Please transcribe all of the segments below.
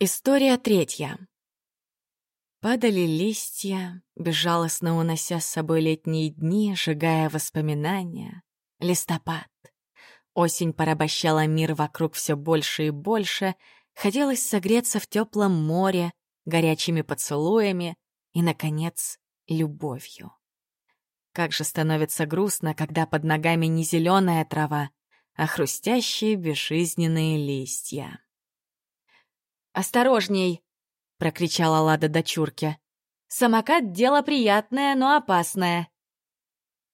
История третья. Падали листья, безжалостно унося с собой летние дни, сжигая воспоминания. Листопад. Осень порабощала мир вокруг все больше и больше, хотелось согреться в теплом море, горячими поцелуями и, наконец, любовью. Как же становится грустно, когда под ногами не зеленая трава, а хрустящие безжизненные листья. «Осторожней!» — прокричала Лада дочурке. «Самокат — дело приятное, но опасное».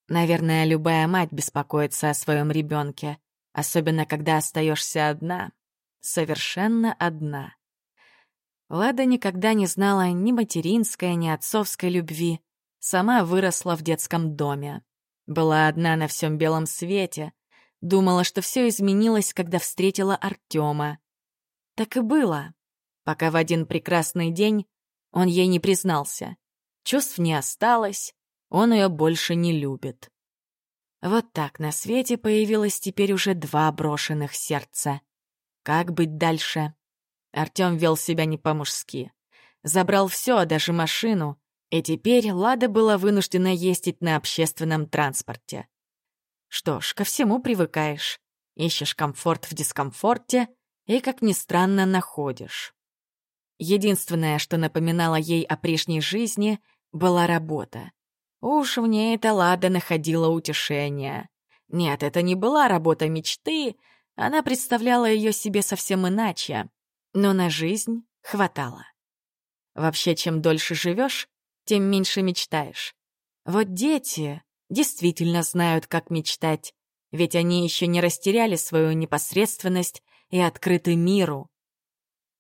Наверное, любая мать беспокоится о своем ребенке, особенно когда остаешься одна, совершенно одна. Лада никогда не знала ни материнской, ни отцовской любви. Сама выросла в детском доме. Была одна на всем белом свете. Думала, что все изменилось, когда встретила Артема. Так и было пока в один прекрасный день он ей не признался. Чувств не осталось, он ее больше не любит. Вот так на свете появилось теперь уже два брошенных сердца. Как быть дальше? Артем вел себя не по-мужски. Забрал все, даже машину, и теперь Лада была вынуждена ездить на общественном транспорте. Что ж, ко всему привыкаешь. Ищешь комфорт в дискомфорте и, как ни странно, находишь. Единственное, что напоминало ей о прежней жизни, была работа. Уж в ней эта Лада находила утешение. Нет, это не была работа мечты, она представляла ее себе совсем иначе. Но на жизнь хватало. Вообще, чем дольше живешь, тем меньше мечтаешь. Вот дети действительно знают, как мечтать, ведь они еще не растеряли свою непосредственность и открыты миру.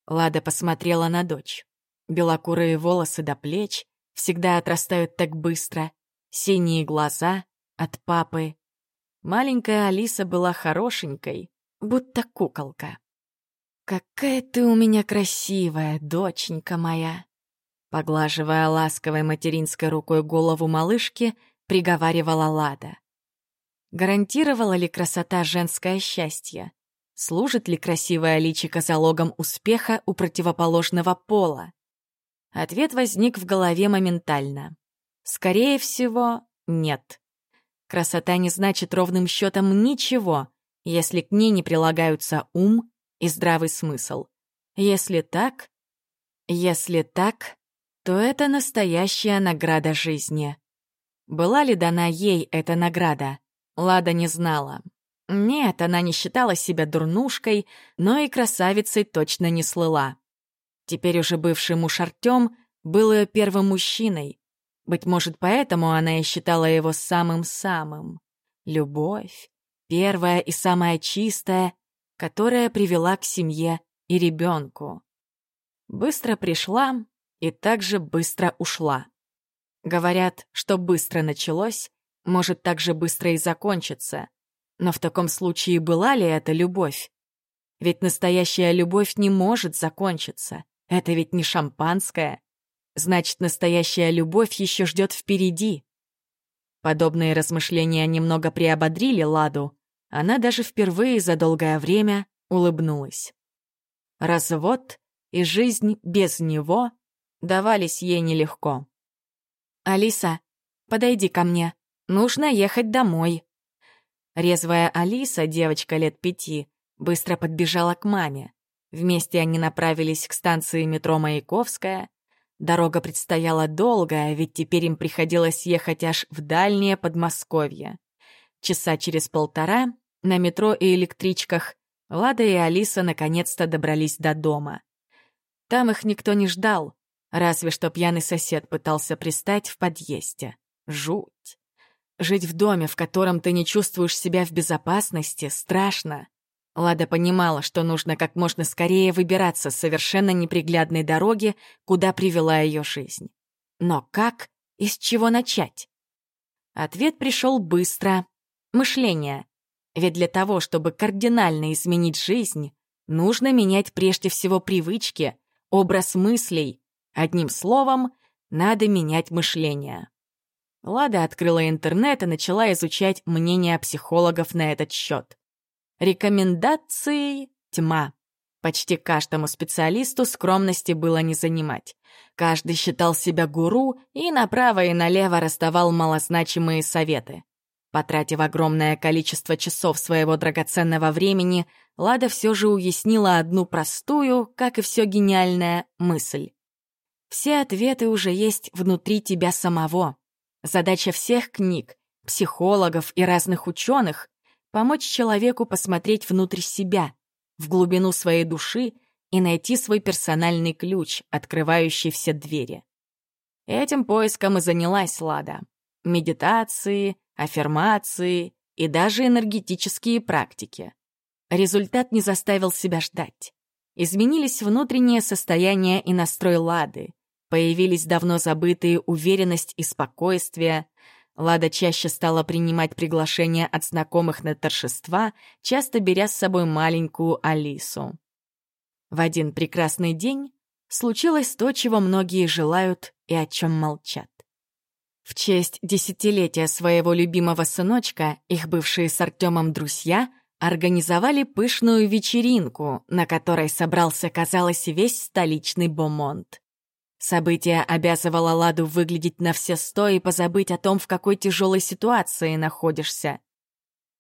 Лада посмотрела на дочь. Белокурые волосы до плеч всегда отрастают так быстро, синие глаза от папы. Маленькая Алиса была хорошенькой, будто куколка. «Какая ты у меня красивая, доченька моя!» Поглаживая ласковой материнской рукой голову малышки, приговаривала Лада. Гарантировала ли красота женское счастье? Служит ли красивое личико залогом успеха у противоположного пола? Ответ возник в голове моментально. Скорее всего, нет. Красота не значит ровным счетом ничего, если к ней не прилагаются ум и здравый смысл. Если так, если так, то это настоящая награда жизни. Была ли дана ей эта награда? Лада не знала. Нет, она не считала себя дурнушкой, но и красавицей точно не слыла. Теперь уже бывший муж Артём был ее первым мужчиной. Быть может, поэтому она и считала его самым-самым. Любовь, первая и самая чистая, которая привела к семье и ребенку. Быстро пришла и также быстро ушла. Говорят, что быстро началось, может так же быстро и закончиться. Но в таком случае была ли это любовь? Ведь настоящая любовь не может закончиться. Это ведь не шампанское. Значит, настоящая любовь еще ждет впереди. Подобные размышления немного приободрили Ладу. Она даже впервые за долгое время улыбнулась. Развод и жизнь без него давались ей нелегко. «Алиса, подойди ко мне. Нужно ехать домой», Резвая Алиса, девочка лет пяти, быстро подбежала к маме. Вместе они направились к станции метро Маяковская. Дорога предстояла долгая, ведь теперь им приходилось ехать аж в дальнее Подмосковье. Часа через полтора на метро и электричках Лада и Алиса наконец-то добрались до дома. Там их никто не ждал, разве что пьяный сосед пытался пристать в подъезде. Жуть. Жить в доме, в котором ты не чувствуешь себя в безопасности, страшно. Лада понимала, что нужно как можно скорее выбираться с совершенно неприглядной дороги, куда привела ее жизнь. Но как и с чего начать? Ответ пришел быстро. Мышление. Ведь для того, чтобы кардинально изменить жизнь, нужно менять прежде всего привычки, образ мыслей. Одним словом, надо менять мышление. Лада открыла интернет и начала изучать мнения психологов на этот счет. Рекомендации — тьма. Почти каждому специалисту скромности было не занимать. Каждый считал себя гуру и направо и налево расставал малозначимые советы. Потратив огромное количество часов своего драгоценного времени, Лада все же уяснила одну простую, как и все гениальная, мысль. Все ответы уже есть внутри тебя самого. Задача всех книг, психологов и разных ученых — помочь человеку посмотреть внутрь себя, в глубину своей души и найти свой персональный ключ, открывающий все двери. Этим поиском и занялась Лада. Медитации, аффирмации и даже энергетические практики. Результат не заставил себя ждать. Изменились внутреннее состояние и настрой Лады. Появились давно забытые уверенность и спокойствие, Лада чаще стала принимать приглашения от знакомых на торжества, часто беря с собой маленькую Алису. В один прекрасный день случилось то, чего многие желают и о чем молчат. В честь десятилетия своего любимого сыночка их бывшие с Артемом друзья организовали пышную вечеринку, на которой собрался, казалось, весь столичный Бомонд. Событие обязывало Ладу выглядеть на все сто и позабыть о том, в какой тяжелой ситуации находишься.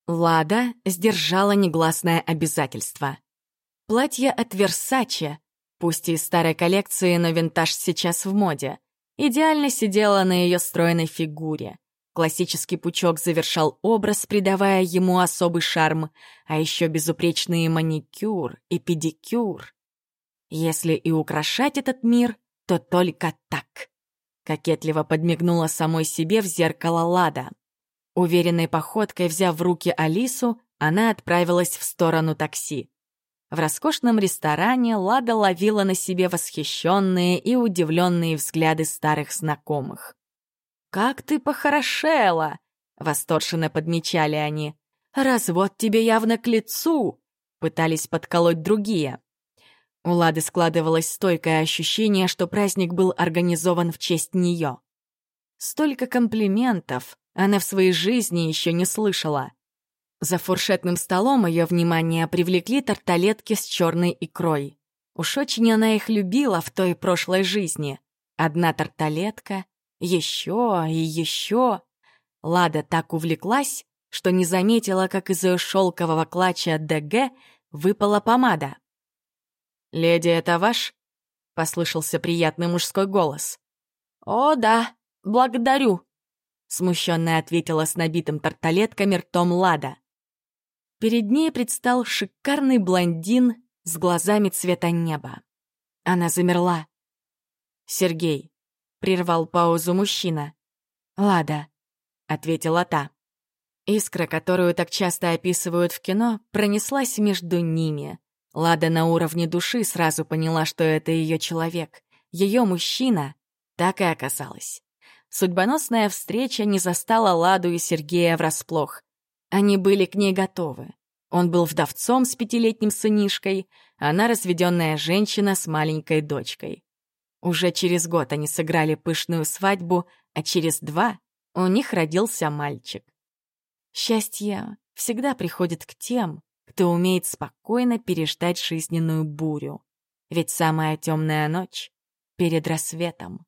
Лада сдержала негласное обязательство. Платье от Версаче, пусть и из старой коллекции, но винтаж сейчас в моде, идеально сидело на ее стройной фигуре. Классический пучок завершал образ, придавая ему особый шарм, а еще безупречный маникюр и педикюр. Если и украшать этот мир — то только так. Кокетливо подмигнула самой себе в зеркало Лада. Уверенной походкой, взяв в руки Алису, она отправилась в сторону такси. В роскошном ресторане Лада ловила на себе восхищенные и удивленные взгляды старых знакомых. «Как ты похорошела!» — восторженно подмечали они. «Развод тебе явно к лицу!» — пытались подколоть другие. У Лады складывалось стойкое ощущение, что праздник был организован в честь нее. Столько комплиментов она в своей жизни еще не слышала. За фуршетным столом ее внимание привлекли тарталетки с черной икрой. Уж очень она их любила в той прошлой жизни. Одна тарталетка, еще и еще. Лада так увлеклась, что не заметила, как из ее шелкового клатча ДГ выпала помада. «Леди, это ваш?» — послышался приятный мужской голос. «О, да, благодарю», — смущенно ответила с набитым тарталетками ртом Лада. Перед ней предстал шикарный блондин с глазами цвета неба. Она замерла. «Сергей», — прервал паузу мужчина. «Лада», — ответила та. Искра, которую так часто описывают в кино, пронеслась между ними. Лада на уровне души сразу поняла, что это ее человек, ее мужчина. Так и оказалось. Судьбоносная встреча не застала Ладу и Сергея врасплох. Они были к ней готовы. Он был вдовцом с пятилетним сынишкой, она разведенная женщина с маленькой дочкой. Уже через год они сыграли пышную свадьбу, а через два у них родился мальчик. Счастье всегда приходит к тем, кто умеет спокойно переждать жизненную бурю. Ведь самая темная ночь перед рассветом.